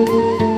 Música